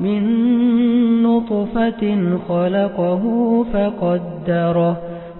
من نطفة خلقه فقدره